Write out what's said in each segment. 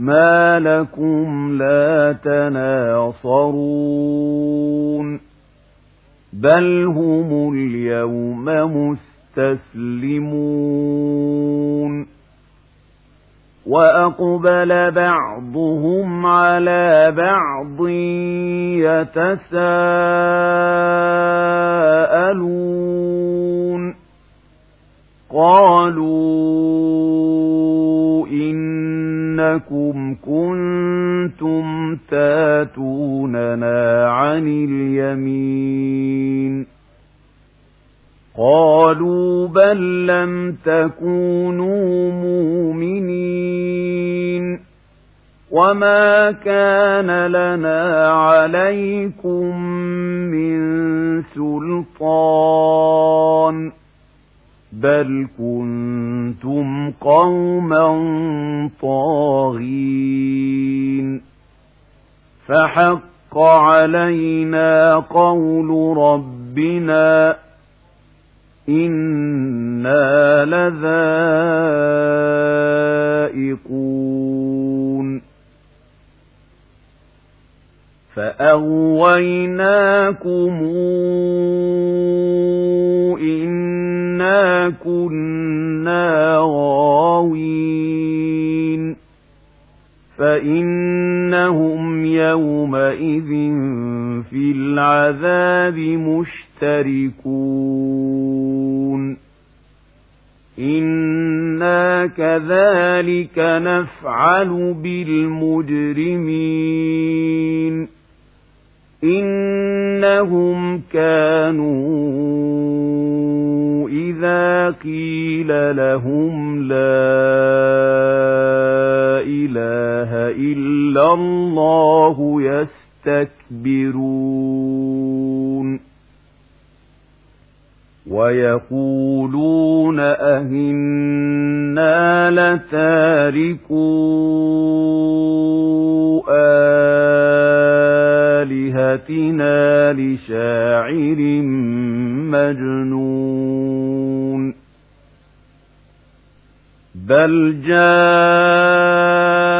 ما لكم لا تناصرون بل هم اليوم مستسلمون وأقبل بعضهم على بعض يتساءلون قالوا إنكم كنتم تاتوننا عن اليمين قالوا بل لم تكونوا مؤمنين وما كان لنا عليكم من سلطان بل كنتم قوما طاغين فحق علينا قول ربنا إنا لذائقون. فأغويناكم إنا كنا غاوين. فإنهم يومئذ في العذاب مشتركون. إنا كذلك نفعل بالمجرمين. إنهم كانوا إذا قيل لهم لا إله إلا الله يستكبرون ويقولون أهنا لتاركوا آلهتنا لشاعر مجنون بل جاء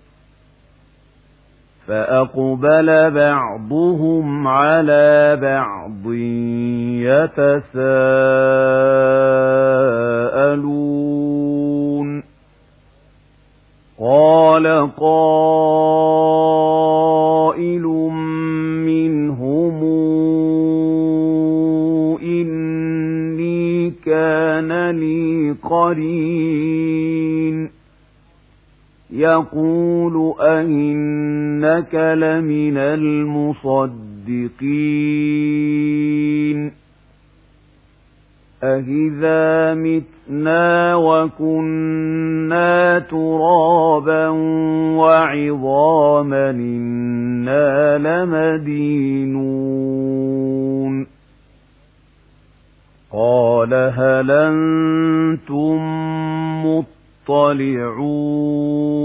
فأقبل بعضهم على بعض يتساءلون. قال قائل منهم إني كان لي قرين يقول أئنك لمن المصدقين أَهِذَا مِتْنَا وَكُنَّا تُرَابًا وَعِظَامًا إِنَّا لَمَدِينُونَ قَالَ هَلْ أَنتُم مُّطَّلِعُونَ